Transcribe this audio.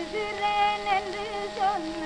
எழுதுறேன் என்று சொன்ன